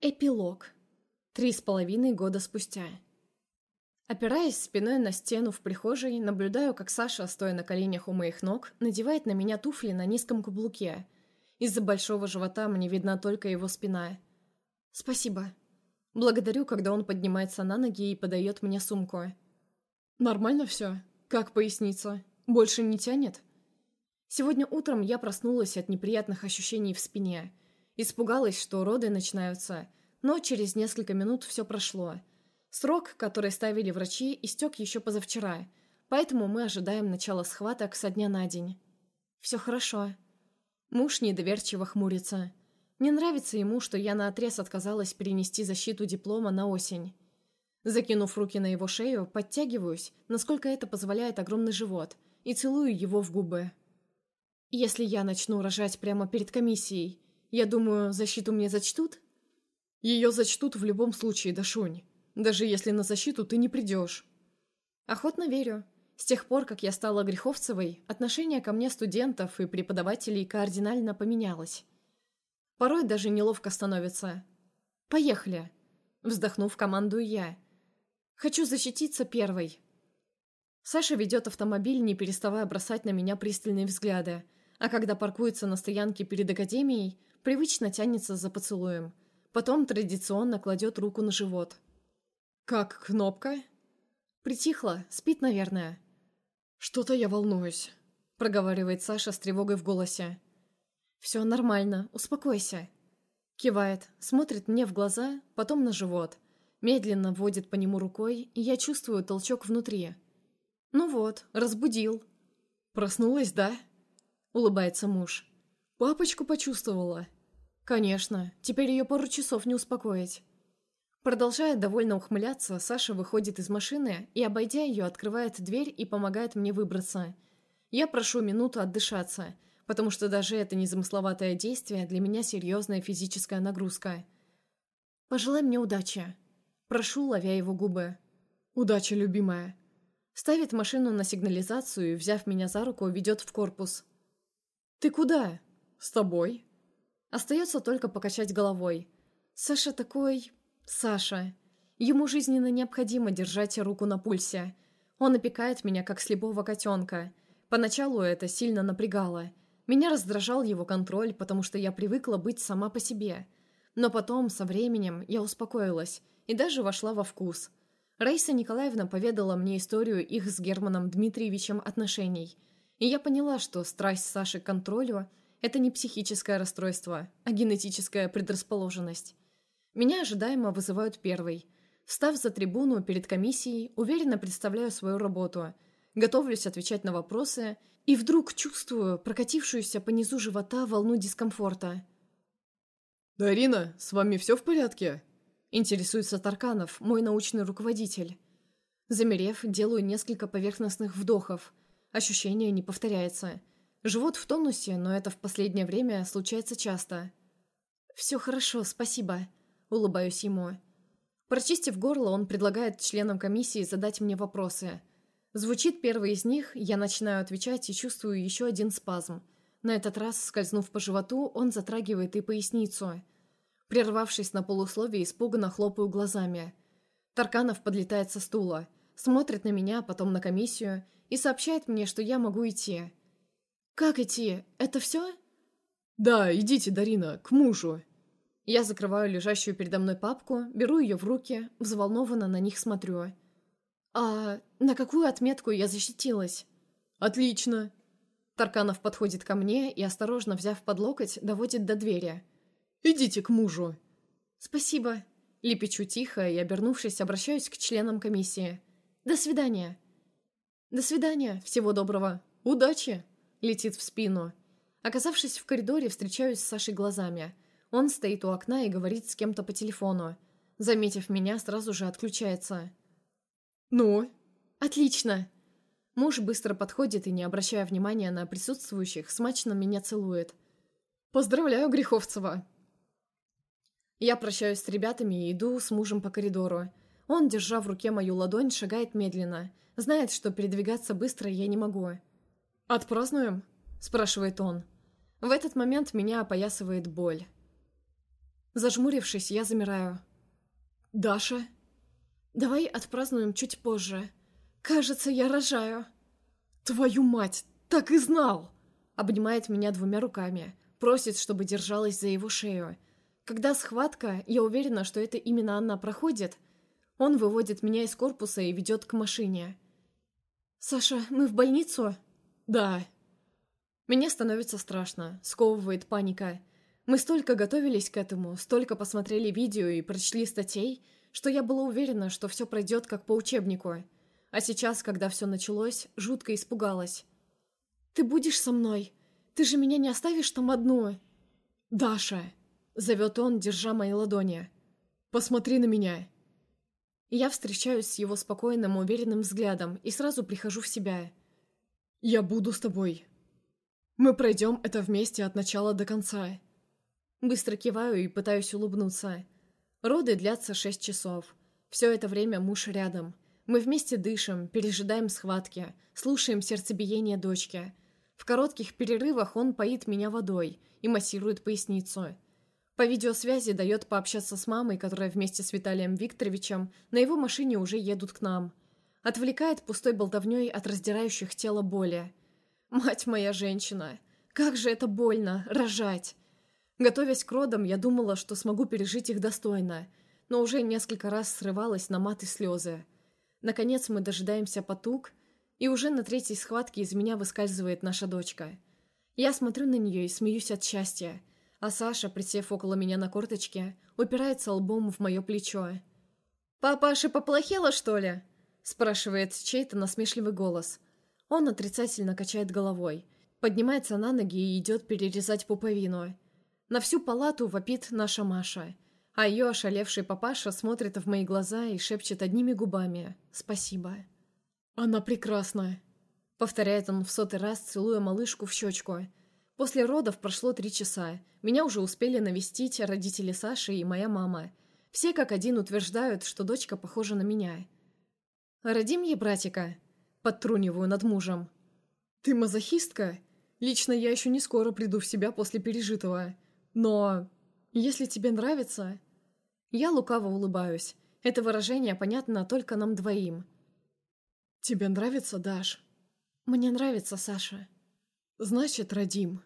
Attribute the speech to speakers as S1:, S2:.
S1: Эпилог. Три с половиной года спустя. Опираясь спиной на стену в прихожей, наблюдаю, как Саша, стоя на коленях у моих ног, надевает на меня туфли на низком каблуке. Из-за большого живота мне видна только его спина. «Спасибо». Благодарю, когда он поднимается на ноги и подает мне сумку. «Нормально все? Как поясница? Больше не тянет?» Сегодня утром я проснулась от неприятных ощущений в спине – Испугалась, что роды начинаются, но через несколько минут все прошло. Срок, который ставили врачи, истек еще позавчера, поэтому мы ожидаем начала схваток со дня на день. Все хорошо. Муж недоверчиво хмурится. Не нравится ему, что я наотрез отказалась перенести защиту диплома на осень. Закинув руки на его шею, подтягиваюсь, насколько это позволяет огромный живот, и целую его в губы. Если я начну рожать прямо перед комиссией, я думаю, защиту мне зачтут? Ее зачтут в любом случае, Дашунь. Даже если на защиту ты не придешь. Охотно верю. С тех пор, как я стала Греховцевой, отношение ко мне студентов и преподавателей кардинально поменялось. Порой даже неловко становится. «Поехали!» Вздохнув, командую я. «Хочу защититься первой». Саша ведет автомобиль, не переставая бросать на меня пристальные взгляды, а когда паркуется на стоянке перед академией, Привычно тянется за поцелуем. Потом традиционно кладет руку на живот. «Как кнопка?» «Притихла. Спит, наверное». «Что-то я волнуюсь», — проговаривает Саша с тревогой в голосе. «Все нормально. Успокойся». Кивает, смотрит мне в глаза, потом на живот. Медленно водит по нему рукой, и я чувствую толчок внутри. «Ну вот, разбудил». «Проснулась, да?» — улыбается муж. «Папочку почувствовала?» «Конечно. Теперь ее пару часов не успокоить». Продолжая довольно ухмыляться, Саша выходит из машины и, обойдя ее, открывает дверь и помогает мне выбраться. Я прошу минуту отдышаться, потому что даже это незамысловатое действие для меня серьезная физическая нагрузка. «Пожелай мне удачи». Прошу, ловя его губы. «Удачи, любимая». Ставит машину на сигнализацию и, взяв меня за руку, ведет в корпус. «Ты куда?» «С тобой?» Остается только покачать головой. Саша такой... Саша. Ему жизненно необходимо держать руку на пульсе. Он опекает меня, как слепого котенка. Поначалу это сильно напрягало. Меня раздражал его контроль, потому что я привыкла быть сама по себе. Но потом, со временем, я успокоилась и даже вошла во вкус. Раиса Николаевна поведала мне историю их с Германом Дмитриевичем отношений. И я поняла, что страсть Саши к контролю это не психическое расстройство, а генетическая предрасположенность. Меня ожидаемо вызывают первой. Встав за трибуну перед комиссией, уверенно представляю свою работу, готовлюсь отвечать на вопросы и вдруг чувствую прокатившуюся по низу живота волну дискомфорта.
S2: «Дарина, с вами все в порядке?»
S1: Интересуется Тарканов, мой научный руководитель. Замерев, делаю несколько поверхностных вдохов. Ощущение не повторяется – Живот в тонусе, но это в последнее время случается часто. «Все хорошо, спасибо», — улыбаюсь ему. Прочистив горло, он предлагает членам комиссии задать мне вопросы. Звучит первый из них, я начинаю отвечать и чувствую еще один спазм. На этот раз, скользнув по животу, он затрагивает и поясницу. Прервавшись на полусловие, испуганно хлопаю глазами. Тарканов подлетает со стула, смотрит на меня, потом на комиссию и сообщает мне, что я могу идти. «Как идти? Это все?»
S2: «Да, идите, Дарина, к мужу».
S1: Я закрываю лежащую передо мной папку, беру ее в руки, взволнованно на них смотрю. «А на какую отметку я защитилась?»
S2: «Отлично».
S1: Тарканов подходит ко мне и, осторожно взяв под локоть, доводит до двери.
S2: «Идите к мужу».
S1: «Спасибо». Лепечу тихо и, обернувшись, обращаюсь к членам комиссии. «До свидания». «До свидания. Всего доброго. Удачи!» Летит в спину. Оказавшись в коридоре, встречаюсь с Сашей глазами. Он стоит у окна и говорит с кем-то по телефону. Заметив меня, сразу же отключается.
S2: «Ну?»
S1: «Отлично!» Муж быстро подходит и, не обращая внимания на присутствующих, смачно меня целует. «Поздравляю, Греховцева!» Я прощаюсь с ребятами и иду с мужем по коридору. Он, держа в руке мою ладонь, шагает медленно. Знает, что передвигаться быстро я не могу. «Отпразднуем?» – спрашивает он. В этот момент меня опоясывает боль. Зажмурившись, я замираю.
S2: «Даша?»
S1: «Давай отпразднуем чуть позже. Кажется, я рожаю».
S2: «Твою мать! Так и знал!»
S1: Обнимает меня двумя руками. Просит, чтобы держалась за его шею. Когда схватка, я уверена, что это именно она проходит. Он выводит меня из корпуса и ведет к машине. «Саша, мы в больницу?»
S2: «Да».
S1: Мне становится страшно, сковывает паника. Мы столько готовились к этому, столько посмотрели видео и прочли статей, что я была уверена, что все пройдет как по учебнику. А сейчас, когда все началось, жутко испугалась. «Ты будешь со мной? Ты же меня не оставишь там одну?»
S2: «Даша!»
S1: — зовет он, держа мои ладони.
S2: «Посмотри на меня!»
S1: Я встречаюсь с его спокойным, уверенным взглядом и сразу прихожу в себя.
S2: «Я буду с тобой. Мы пройдем это вместе от начала до конца».
S1: Быстро киваю и пытаюсь улыбнуться. Роды длятся шесть часов. Все это время муж рядом. Мы вместе дышим, пережидаем схватки, слушаем сердцебиение дочки. В коротких перерывах он поит меня водой и массирует поясницу. По видеосвязи дает пообщаться с мамой, которая вместе с Виталием Викторовичем на его машине уже едут к нам. Отвлекает пустой болтовней от раздирающих тело боли. Мать моя женщина! Как же это больно, рожать! Готовясь к родам, я думала, что смогу пережить их достойно, но уже несколько раз срывалась на мат и слезы. Наконец мы дожидаемся потуг, и уже на третьей схватке из меня выскальзывает наша дочка. Я смотрю на нее и смеюсь от счастья, а Саша, присев около меня на корточке, упирается лбом в мое плечо. «Папаша поплохело, что ли?» – спрашивает чей-то насмешливый голос. Он отрицательно качает головой, поднимается на ноги и идет перерезать пуповину – на всю палату вопит наша Маша, а ее ошалевший папаша смотрит в мои глаза и шепчет одними губами «Спасибо».
S2: «Она прекрасная», —
S1: повторяет он в сотый раз, целуя малышку в щечку. После родов прошло три часа. Меня уже успели навестить родители Саши и моя мама. Все как один утверждают, что дочка похожа на меня. «Родим ей братика?» Подтруниваю над мужем.
S2: «Ты мазохистка? Лично я еще не скоро приду в себя после пережитого». Но если тебе нравится...
S1: Я лукаво улыбаюсь. Это выражение понятно только нам двоим.
S2: Тебе нравится, Даш?
S1: Мне нравится, Саша.
S2: Значит, родим.